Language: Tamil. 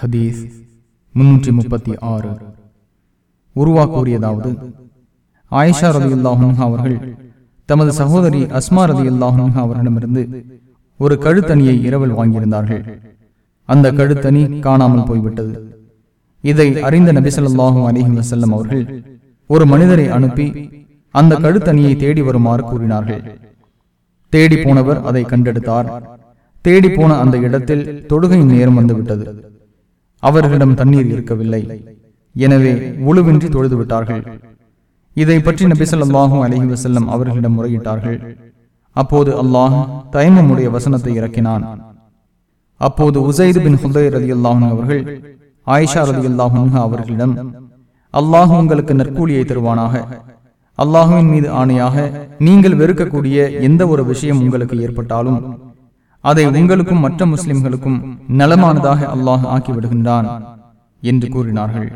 ஹதீஸ் முன்னூற்றி முப்பத்தி ஆறு. உருவா கூறியதாவது ஆயிஷா ரதி அவர்கள் தமது சகோதரி அஸ்மா ரதி அவர்களிடமிருந்து ஒரு கழுத்தணியை இரவில் வாங்கியிருந்தார்கள். அந்த கழுத்தணி காணாமல் போய்விட்டது. இதை அறிந்த நபிசல்லாஹு அலிஹி வசல்லம் அவர்கள் ஒரு மனிதரை அனுப்பி அந்த கழுத்தணியை தேடி வருமாறு கூறினார்கள். தேடி போனவர் அதை கண்டெடுத்தார். தேடி போன அந்த இடத்தில் தொழுகை நேரம் வந்துவிட்டது. அவர்களிடம் தண்ணீர் இருக்கவில்லை. எனவே உழுவின்றி தொழுது விட்டார்கள் இதை பற்றி நபிசல்லாஹும் அலஹி வசல்லம் அவர்களிடம் முறையிட்டார்கள். அப்போது அல்லாஹ் தயமமுடைய வசனத்தை இறக்கினான். அப்போது உசைது பின் ஹுதைர் ரதி அல்லாஹன் அவர்கள் ஆயிஷா ரதி அல்லாஹன் அவர்களிடம் அல்லாஹ் உங்களுக்கு நற்கூலியை தருவானாக. அல்லாஹுவின் மீது ஆணையாக நீங்கள் வெறுக்கக்கூடிய எந்த ஒரு விஷயம் உங்களுக்கு ஏற்பட்டாலும் அதை உங்களுக்கும் மற்ற முஸ்லிம்களுக்கும் நலமானதாக அல்லாஹ் ஆக்கிவிடுகின்றான் என்று கூறினார்கள்.